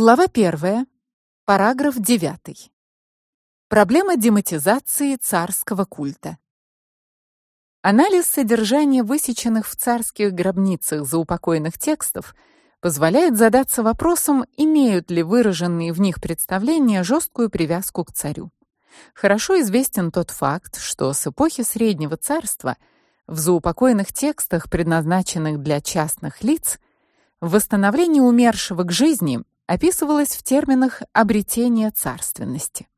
Глава 1. Параграф 9. Проблема дематизации царского культа. Анализ содержания высеченных в царских гробницах заупокойных текстов позволяет задаться вопросом, имеют ли выраженные в них представления жесткую привязку к царю. Хорошо известен тот факт, что с эпохи Среднего царства в заупокойных текстах, предназначенных для частных лиц, восстановление умершего к жизни описывалось в терминах обретения царственности.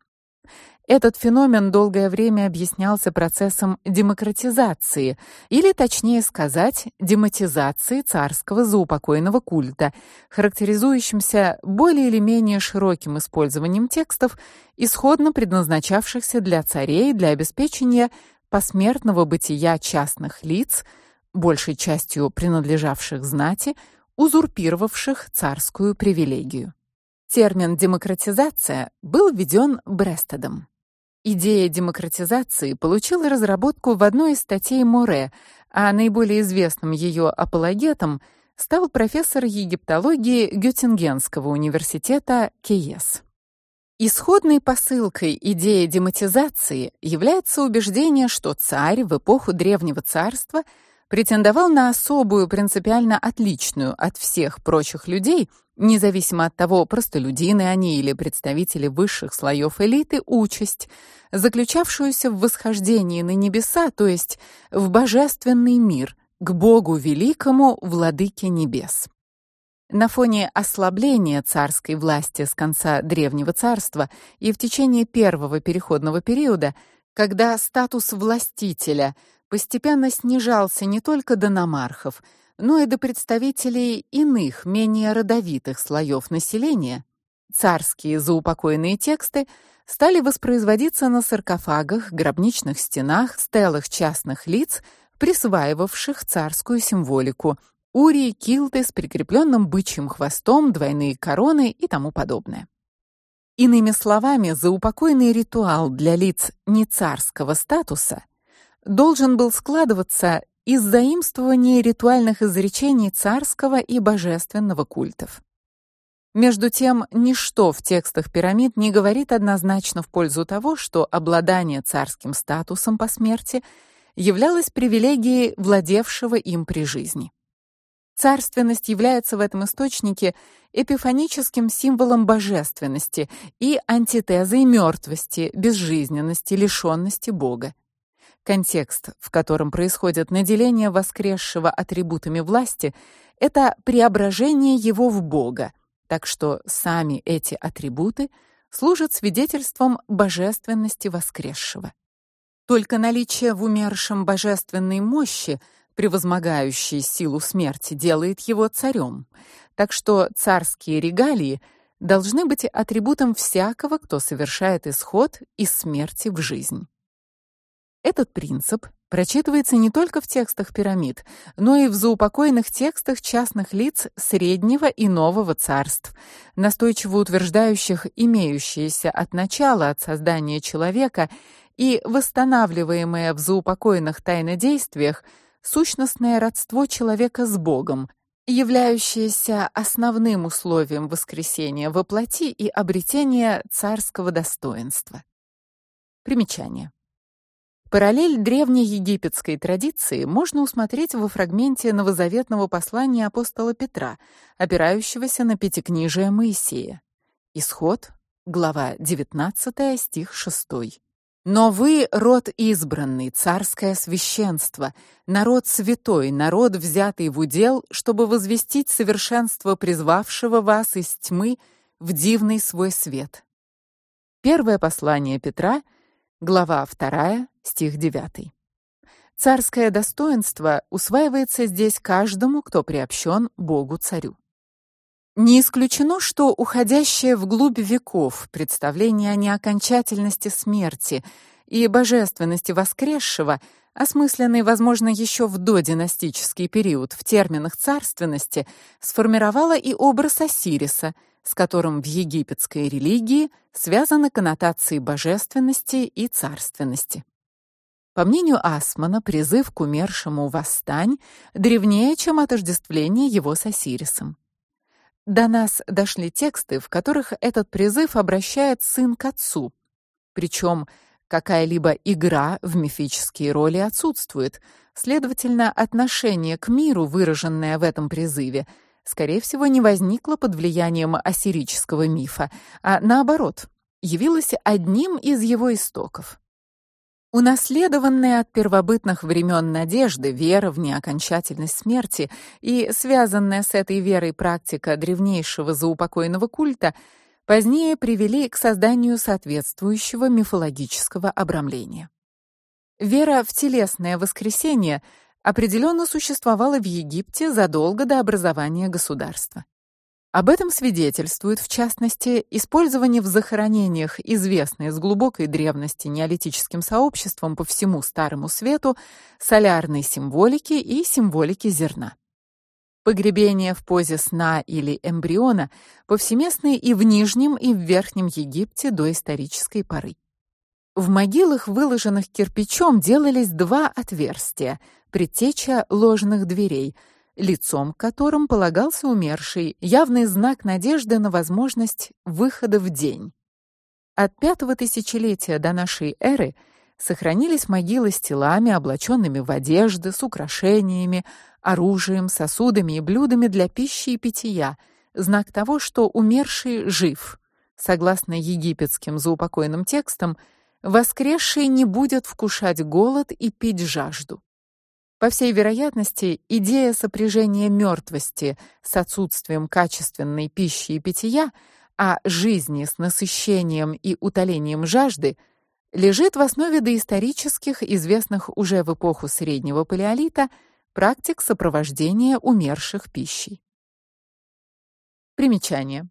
Этот феномен долгое время объяснялся процессом демократизации, или точнее сказать, дематизации царского заупокойного культа, характеризующимся более или менее широким использованием текстов, исходно предназначавшихся для царей для обеспечения посмертного бытия частных лиц, большей частью принадлежавших знати, узурпировавших царскую привилегию. Термин демократизация был введен Брестедом. Идея демократизации получила разработку в одной из статей Море, а наиболее известным ее апологетом стал профессор египтологии Геттингенского университета Кейес. Исходной посылкой идеи дематизации является убеждение, что царь в эпоху древнего царства – претендовал на особую, принципиально отличную от всех прочих людей, независимо от того, простолюдины они или представители высших слоев элиты, участь, заключавшуюся в восхождении на небеса, то есть в божественный мир, к Богу великому, владыке небес. На фоне ослабления царской власти с конца древнего царства и в течение первого переходного периода, когда статус властителя постепенно снижался не только до намархов, но и до представителей иных, менее родовитых слоев населения. Царские заупокойные тексты стали воспроизводиться на саркофагах, гробничных стенах, стелах частных лиц, присваивавших царскую символику: урии, килты с прикрепленным бычьим хвостом, двойные короны и тому подобное. Иными словами, заупокойный ритуал для лиц не царского статуса должен был складываться из заимствования ритуальных изречений царского и божественного культов. Между тем, ничто в текстах пирамид не говорит однозначно в пользу того, что обладание царским статусом по смерти являлось привилегией владевшего им при жизни. Царственность является в этом источнике эпифаническим символом божественности и антитезой мертвости, безжизненности, лишённости Бога. Контекст, в котором происходит наделение воскресшего атрибутами власти, это преображение его в Бога. Так что сами эти атрибуты служат свидетельством божественности воскресшего. Только наличие в умершем божественной мощи, превозмогающей силу смерти, делает его царем. Так что царские регалии должны быть атрибутом всякого, кто совершает исход из смерти в жизнь. Этот принцип прочитывается не только в текстах пирамид, но и в заупокойных текстах частных лиц среднего и нового царств, настойчиво утверждающих имеющееся от начала от создания человека и восстанавливаемое в заупокойных тайнодействиях сущностное родство человека с Богом, являющееся основным условием воскресения во плоти и обретения царского достоинства. Примечание. Параллель древней египетской традиции можно усмотреть во фрагменте новозаветного послания апостола Петра, опирающегося на пятикнижие Моисея. Исход, глава 19, стих 6. Но вы род избранный, царское священство, народ святой, народ взятый в удел, чтобы возвестить совершенство призвавшего вас из тьмы в дивный свой свет. Первое послание Петра, глава 2, стих 9. Царское достоинство усваивается здесь каждому, кто приобщен Богу-царю. Не исключено, что уходящее вглубь веков представление о неокончательности смерти и божественности воскресшего, осмысленный, возможно, еще в додинастический период в терминах царственности, сформировало и образ Осириса, с которым в египетской религии связаны коннотации божественности и царственности. По мнению Асмана, призыв к умершему восстань древнее, чем отождествление его с Осирисом. До нас дошли тексты, в которых этот призыв обращает сын к отцу. Причем какая-либо игра в мифические роли отсутствует. Следовательно, отношение к миру, выраженное в этом призыве, скорее всего, не возникло под влиянием ассирического мифа, а наоборот, явилось одним из его истоков. Унаследованная от первобытных времен надежды, вера в неокончательность смерти и связанная с этой верой практика древнейшего заупокойного культа позднее привели к созданию соответствующего мифологического обрамления. Вера в телесное воскресение определенно существовала в Египте задолго до образования государства. Об этом свидетельствует, в частности, использование в захоронениях известной с глубокой древности неолитическим сообществом по всему Старому Свету солярной символики и символики зерна. Погребение в позе сна или эмбриона повсеместны и в Нижнем, и в Верхнем Египте до исторической поры. В могилах, выложенных кирпичом, делались два отверстия, предтеча ложных дверей – лицом которым полагался умерший, явный знак надежды на возможность выхода в день. От пятого тысячелетия до нашей эры сохранились могилы с телами, облаченными в одежды, с украшениями, оружием, сосудами и блюдами для пищи и питья, знак того, что умерший жив. Согласно египетским заупокойным текстам, воскресший не будет вкушать голод и пить жажду. По всей вероятности, идея сопряжения мертвости с отсутствием качественной пищи и питья, а жизни с насыщением и утолением жажды лежит в основе доисторических, известных уже в эпоху среднего палеолита, практик сопровождения умерших пищей. Примечание.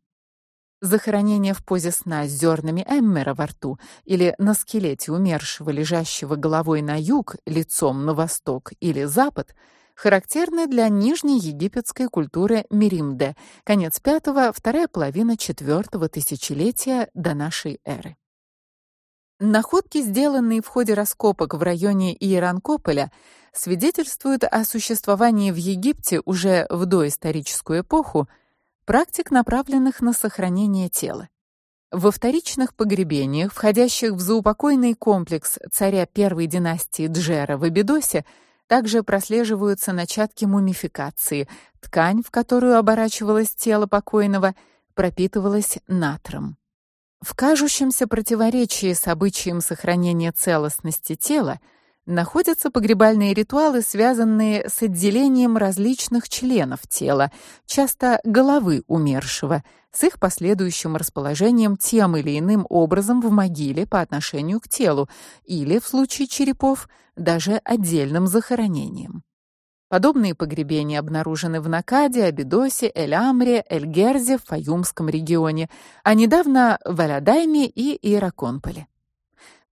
Захоронение в позе сна с зернами эммера во рту или на скелете умершего, лежащего головой на юг, лицом на восток или запад, характерны для нижней египетской культуры Меримде, конец V вторая половина IV тысячелетия до нашей эры. Находки, сделанные в ходе раскопок в районе Иеранкополя, свидетельствуют о существовании в Египте уже в доисторическую эпоху практик, направленных на сохранение тела. Во вторичных погребениях, входящих в заупокойный комплекс царя первой династии Джера в Абидосе, также прослеживаются начатки мумификации. Ткань, в которую оборачивалось тело покойного, пропитывалась натром. В кажущемся противоречии с обычаем сохранения целостности тела находятся погребальные ритуалы, связанные с отделением различных членов тела, часто головы умершего, с их последующим расположением тем или иным образом в могиле по отношению к телу, или в случае черепов даже отдельным захоронением. Подобные погребения обнаружены в Накаде, Абидосе, Эль-Амре, Эль-Герзе, в Фаюмском регионе, а недавно в Алядайме и Иераконполе.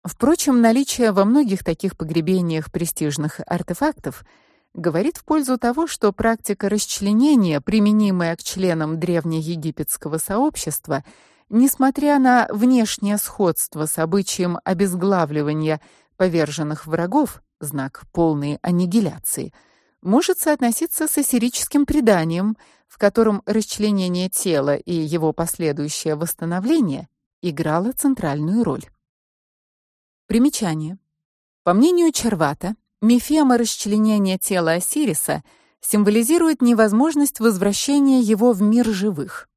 Впрочем, наличие во многих таких погребениях престижных артефактов говорит в пользу того, что практика расчленения, применимая к членам древнеегипетского сообщества, несмотря на внешнее сходство с обычаем обезглавливания поверженных врагов, знак полной аннигиляции, может соотноситься с ассирическим преданием, в котором расчленение тела и его последующее восстановление играло центральную роль. Примечание. По мнению Червата, мифема расчленения тела Осириса символизирует невозможность возвращения его в мир живых.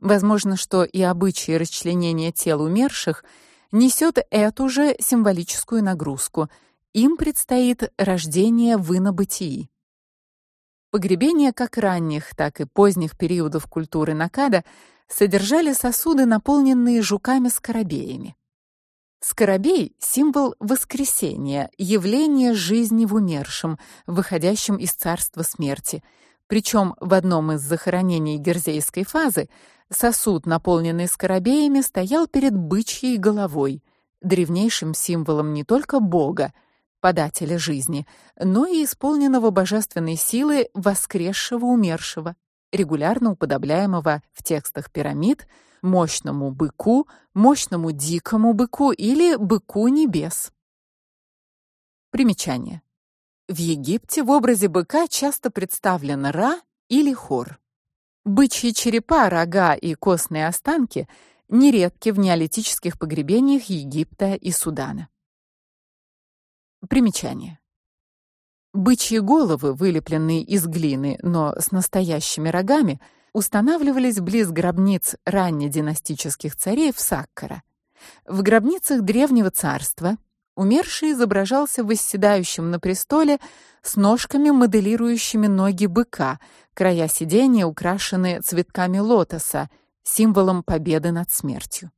Возможно, что и обычай расчленения тел умерших несет эту же символическую нагрузку. Им предстоит рождение в инобытии. Погребения как ранних, так и поздних периодов культуры Накада содержали сосуды, наполненные жуками-скоробеями. Скоробей символ воскресения, явление жизни в умершем, выходящем из царства смерти. Причем в одном из захоронений герзейской фазы сосуд, наполненный скоробеями, стоял перед бычьей головой, древнейшим символом не только бога, подателя жизни, но и исполненного божественной силы воскресшего умершего, регулярно уподобляемого в текстах пирамид мощному быку, мощному дикому быку или быку небес. Примечание. В Египте в образе быка часто представлен Ра или Хор. Бычьи черепа, рога и костные останки нередки в неолитических погребениях Египта и Судана. Примечание. Бычьи головы, вылепленные из глины, но с настоящими рогами, устанавливались близ гробниц раннединастических царей в Саккара. В гробницах древнего царства умерший изображался восседающим на престоле с ножками, моделирующими ноги быка. Края сидения украшены цветками лотоса, символом победы над смертью.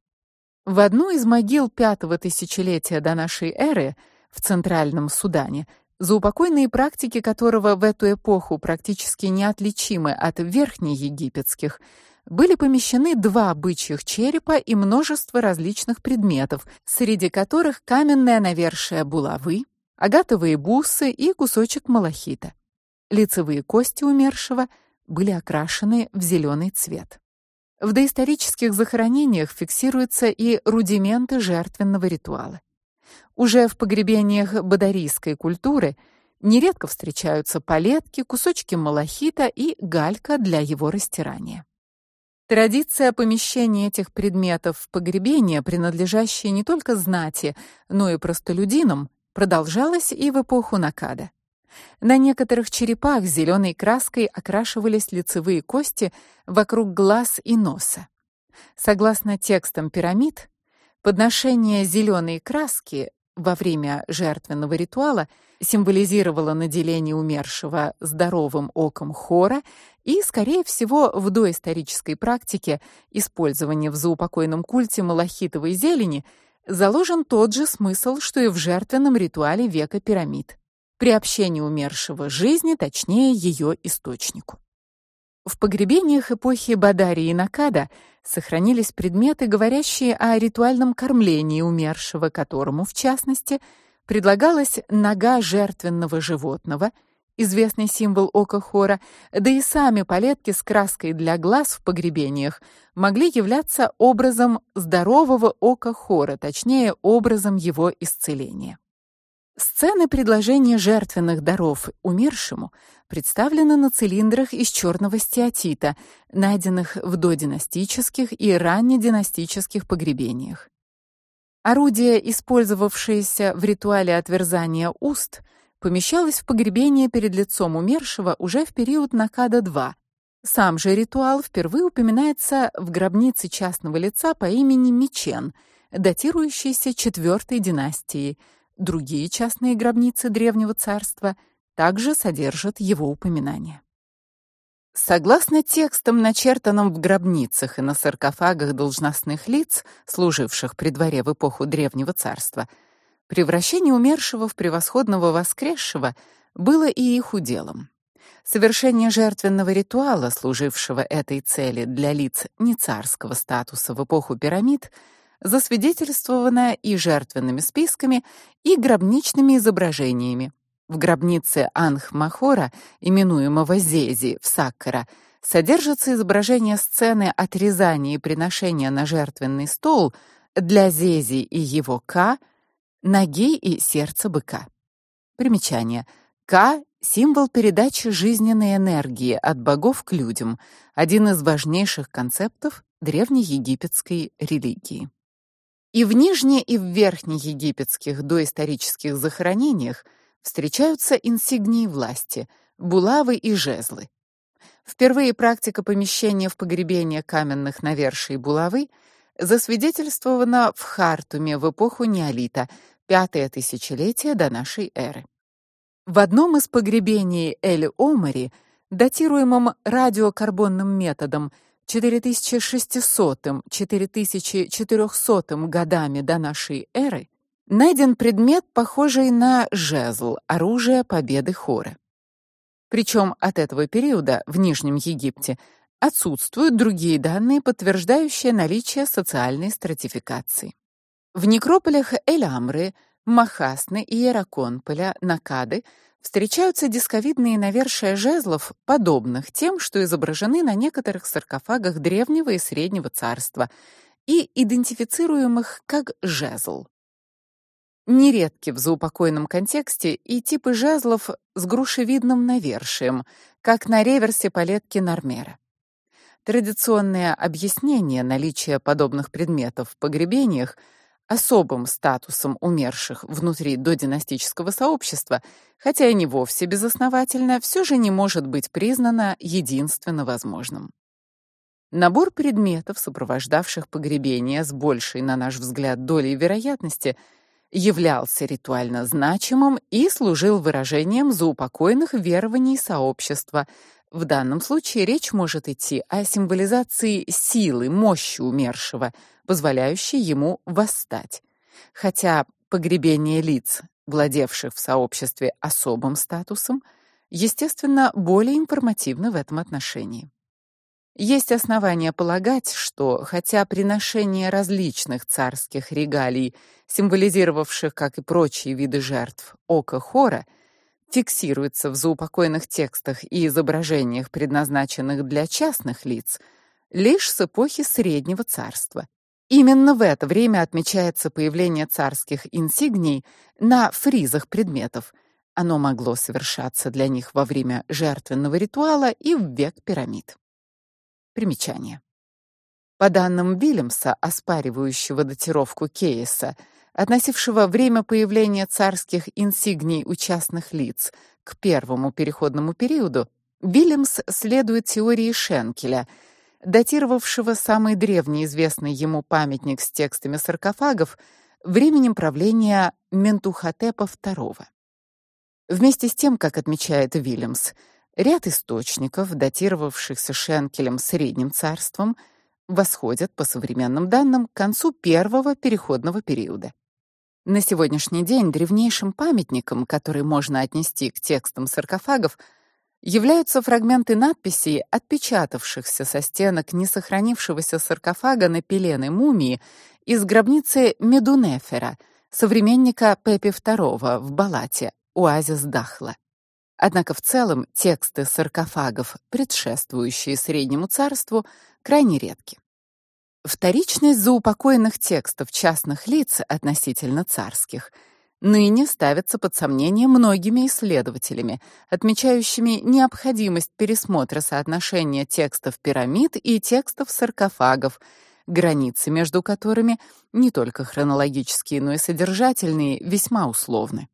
В одну из могил пятого тысячелетия до нашей эры в центральном Судане заупокойные практики которого в эту эпоху практически неотличимы от верхнеегипетских, были помещены два бычьих черепа и множество различных предметов, среди которых каменная навершие булавы, агатовые бусы и кусочек малахита. Лицевые кости умершего были окрашены в зеленый цвет. В доисторических захоронениях фиксируются и рудименты жертвенного ритуала. Уже в погребениях бадарийской культуры нередко встречаются палетки, кусочки малахита и галька для его растирания. Традиция помещения этих предметов в погребения, принадлежащие не только знати, но и простолюдинам, продолжалась и в эпоху Накада. На некоторых черепах зеленой краской окрашивались лицевые кости вокруг глаз и носа. Согласно текстам пирамид, подношение зеленой краски во время жертвенного ритуала символизировало наделение умершего здоровым оком хора и, скорее всего, в доисторической практике использования в заупокойном культе малахитовой зелени заложен тот же смысл, что и в жертвенном ритуале века пирамид. Приобщение умершего жизни, точнее, ее источнику. В погребениях эпохи Бадари и Накада сохранились предметы, говорящие о ритуальном кормлении умершего, которому, в частности, предлагалась нога жертвенного животного, известный символ ока Хора, да и сами палетки с краской для глаз в погребениях могли являться образом здорового ока Хора, точнее, образом его исцеления. Сцены предложения жертвенных даров умершему представлены на цилиндрах из черного стеатита, найденных в додинастических и раннединастических погребениях. Орудие, использовавшееся в ритуале отверзания уст, помещалось в погребение перед лицом умершего уже в период Накада-2. Сам же ритуал впервые упоминается в гробнице частного лица по имени Мичен, датирующейся IV династией Другие частные гробницы древнего царства также содержат его упоминания. Согласно текстам, начертанным в гробницах и на саркофагах должностных лиц, служивших при дворе в эпоху древнего царства, превращение умершего в превосходного воскресшего было и их уделом. Совершение жертвенного ритуала, служившего этой цели для лиц не царского статуса в эпоху пирамид, засвидетельствовано и жертвенными списками, и гробничными изображениями. В гробнице Анх-Махора, именуемого Зези в Саккара, содержится изображение сцены отрезания и приношения на жертвенный стол для Зези и его Ка ноги и сердца быка. Примечание: Ка символ передачи жизненной энергии от богов к людям, один из важнейших концептов древнеегипетской религии. И в нижне- и в верхнеегипетских доисторических захоронениях встречаются инсигнии власти, булавы и жезлы. Впервые практика помещения в погребение каменных наверший булавы засвидетельствована в Хартуме в эпоху неолита, пятое тысячелетие до нашей эры. В одном из погребений Эль-Омари, датируемом радиокарбонным методом 4600-4400 годами до нашей эры найден предмет, похожий на жезл, оружие победы Хора. Причем от этого периода в Нижнем Египте отсутствуют другие данные, подтверждающие наличие социальной стратификации. В некрополях Эль-Амры, Махасны и Ираконполя, Накады встречаются дисковидные навершия жезлов, подобных тем, что изображены на некоторых саркофагах древнего и среднего царства и идентифицируемых как жезл. Нередки в заупокойном контексте и типы жезлов с грушевидным навершием, как на реверсе палетки Нормера. Традиционное объяснение наличия подобных предметов в погребениях особым статусом умерших внутри додинастического сообщества, хотя и не вовсе безосновательно, все же не может быть признано единственно возможным. Набор предметов, сопровождавших погребение с большей, на наш взгляд, долей вероятности, являлся ритуально значимым и служил выражением заупокойных верований сообщества. В данном случае речь может идти о символизации силы, мощи умершего, позволяющей ему восстать. Хотя погребение лиц, владевших в сообществе особым статусом, естественно, более информативно в этом отношении. Есть основания полагать, что хотя приношение различных царских регалий, символизировавших, как и прочие виды жертв, око хора, фиксируется в заупокойных текстах и изображениях, предназначенных для частных лиц, лишь с эпохи Среднего царства. Именно в это время отмечается появление царских инсигний на фризах предметов. Оно могло совершаться для них во время жертвенного ритуала и в век пирамид. Примечание. По данным Вильямса, оспаривающего датировку Кейса, относившего время появления царских инсигний у частных лиц к первому переходному периоду, Вильямс следует теории Шенкеля, датировавшего самый древний известный ему памятник с текстами саркофагов временем правления Ментухотепа II. Вместе с тем, как отмечает Вильямс, Ряд источников, датировавшихся Шенкелем Средним царством, восходят по современным данным к концу первого переходного периода. На сегодняшний день древнейшим памятником, который можно отнести к текстам саркофагов, являются фрагменты надписей, отпечатавшихся со стенок несохранившегося саркофага на пеленой мумии из гробницы Медунефера, современника Пепи II в Балате, оазис Дахла. Однако в целом тексты саркофагов, предшествующие Среднему царству, крайне редки. Вторичность заупокоенных текстов частных лиц относительно царских ныне ставится под сомнение многими исследователями, отмечающими необходимость пересмотра соотношения текстов пирамид и текстов саркофагов, границы между которыми не только хронологические, но и содержательные весьма условны.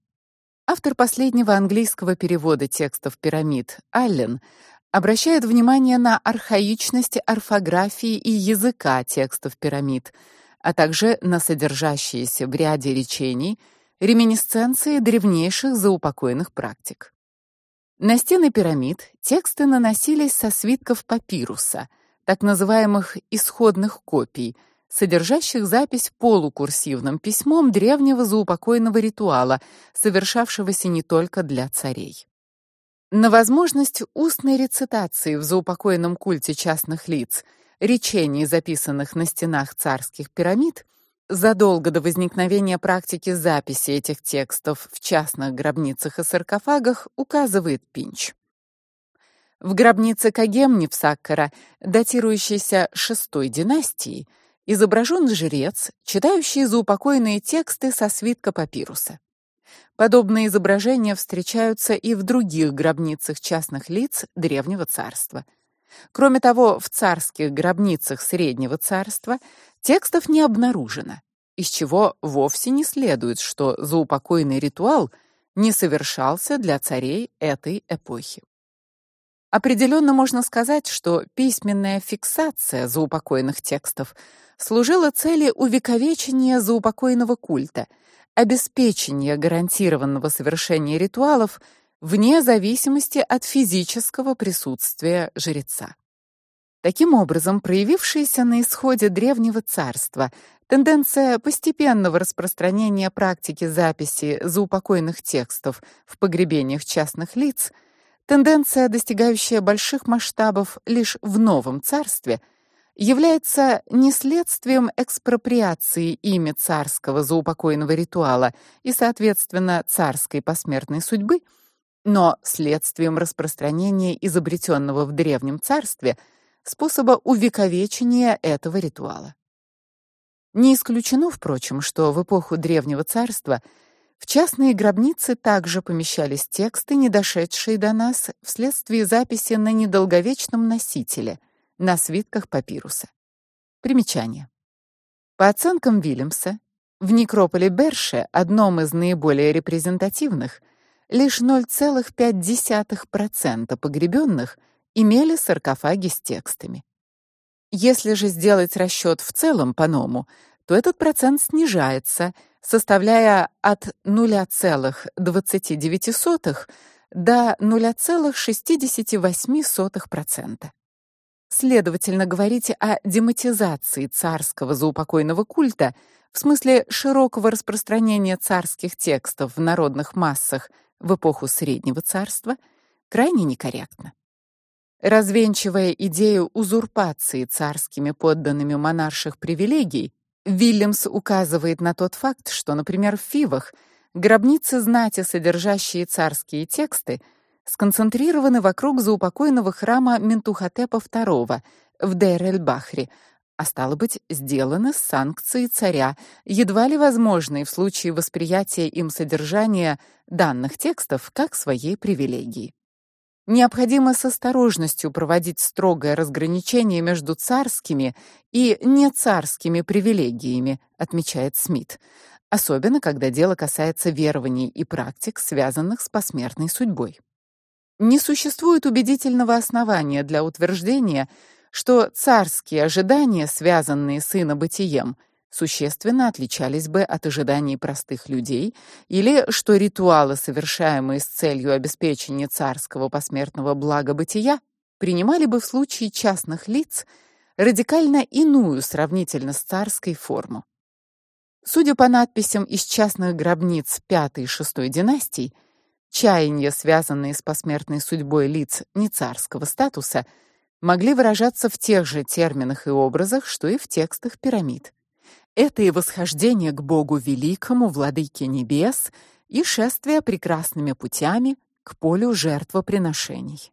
Автор последнего английского перевода текстов пирамид, Аллен, обращает внимание на архаичность орфографии и языка текстов пирамид, а также на содержащиеся в ряде речений реминисценции древнейших заупокойных практик. На стены пирамид тексты наносились со свитков папируса, так называемых исходных копий – содержащих запись полукурсивным письмом древнего заупокойного ритуала, совершавшегося не только для царей. На возможность устной рецитации в заупокойном культе частных лиц речений, записанных на стенах царских пирамид, задолго до возникновения практики записи этих текстов в частных гробницах и саркофагах указывает Пинч. В гробнице Кагемни в Саккара, датирующейся VI династией, изображен жрец, читающий заупокойные тексты со свитка папируса. Подобные изображения встречаются и в других гробницах частных лиц древнего царства. Кроме того, в царских гробницах среднего царства текстов не обнаружено, из чего вовсе не следует, что заупокойный ритуал не совершался для царей этой эпохи. Определенно можно сказать, что письменная фиксация заупокойных текстов служила цели увековечения заупокойного культа, обеспечения гарантированного совершения ритуалов вне зависимости от физического присутствия жреца. Таким образом, проявившаяся на исходе древнего царства тенденция постепенного распространения практики записи заупокойных текстов в погребениях частных лиц, тенденция, достигающая больших масштабов лишь в новом царстве – является не следствием экспроприации ими царского заупокойного ритуала и, соответственно, царской посмертной судьбы, но следствием распространения изобретенного в древнем царстве способа увековечения этого ритуала. Не исключено, впрочем, что в эпоху древнего царства в частные гробницы также помещались тексты, не дошедшие до нас вследствие записи на недолговечном носителе на свитках папируса. Примечание. По оценкам Вильямса, в некрополе Берше, одном из наиболее репрезентативных, лишь 0,5% погребенных имели саркофаги с текстами. Если же сделать расчет в целом по ному, то этот процент снижается, составляя от 0,29 до 0,68%. Следовательно, говорить о дематизации царского заупокойного культа в смысле широкого распространения царских текстов в народных массах в эпоху Среднего царства крайне некорректно. Развенчивая идею узурпации царскими подданными монарших привилегий, Вильямс указывает на тот факт, что, например, в Фивах гробницы знати, содержащие царские тексты, сконцентрированы вокруг заупокойного храма Ментухотепа II в Дейр-эль-Бахри, а стало быть, сделаны с санкцией царя, едва ли возможной в случае восприятия им содержания данных текстов как своей привилегии. Необходимо с осторожностью проводить строгое разграничение между царскими и нецарскими привилегиями, отмечает Смит, особенно когда дело касается верований и практик, связанных с посмертной судьбой. Не существует убедительного основания для утверждения, что царские ожидания, связанные с инобытием, существенно отличались бы от ожиданий простых людей, или что ритуалы, совершаемые с целью обеспечения царского посмертного благобытия, принимали бы в случае частных лиц радикально иную сравнительно с царской форму. Судя по надписям из частных гробниц V и VI династий, чаяния, связанные с посмертной судьбой лиц не царского статуса, могли выражаться в тех же терминах и образах, что и в текстах пирамид. Это и восхождение к Богу великому, владыке небес, и шествие прекрасными путями к полю жертвоприношений.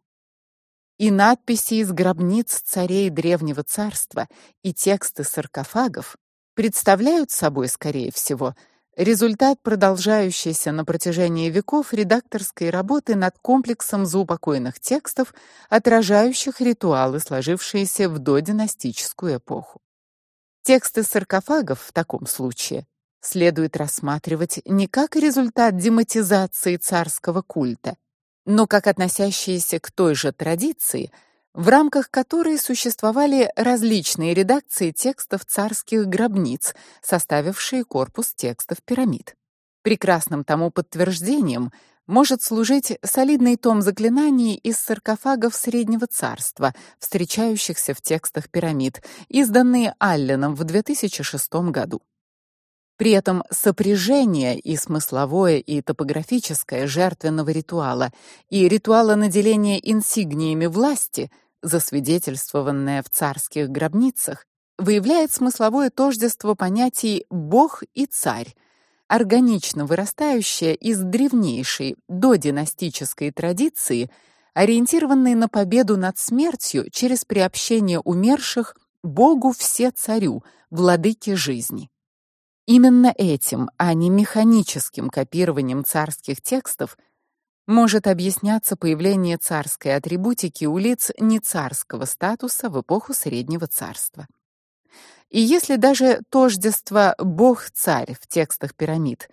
И надписи из гробниц царей древнего царства, и тексты саркофагов представляют собой, скорее всего, результат продолжающейся на протяжении веков редакторской работы над комплексом заупокойных текстов, отражающих ритуалы, сложившиеся в додинастическую эпоху. Тексты саркофагов в таком случае следует рассматривать не как результат дематизации царского культа, но как относящиеся к той же традиции, в рамках которой существовали различные редакции текстов царских гробниц, составившие корпус текстов пирамид. Прекрасным тому подтверждением может служить солидный том заклинаний из саркофагов Среднего царства, встречающихся в текстах пирамид, изданные Алленом в 2006 году. При этом сопряжение и смысловое, и топографическое жертвенного ритуала и ритуала наделения инсигниями власти, засвидетельствованное в царских гробницах, выявляет смысловое тождество понятий бог и царь, органично вырастающая из древнейшей додинастической традиции, ориентированной на победу над смертью через приобщение умерших Богу все царю, владыке жизни. Именно этим, а не механическим копированием царских текстов может объясняться появление царской атрибутики у лиц не царского статуса в эпоху Среднего царства. И если даже тождество бог-царь в текстах пирамид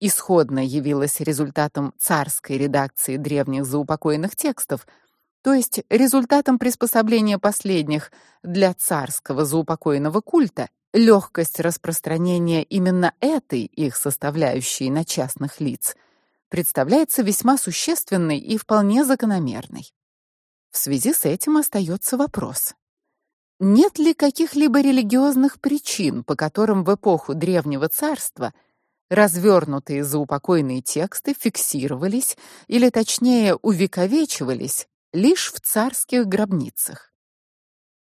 исходно явилось результатом царской редакции древних заупокоенных текстов, то есть результатом приспособления последних для царского заупокоенного культа, легкость распространения именно этой их составляющей на частных лиц представляется весьма существенной и вполне закономерной. В связи с этим остается вопрос: нет ли каких-либо религиозных причин, по которым в эпоху древнего царства развернутые заупокойные тексты фиксировались или точнее увековечивались лишь в царских гробницах?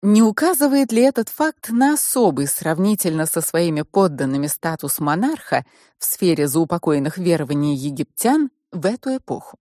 Не указывает ли этот факт на особый сравнительно со своими подданными статус монарха в сфере заупокойных верований египтян в эту эпоху?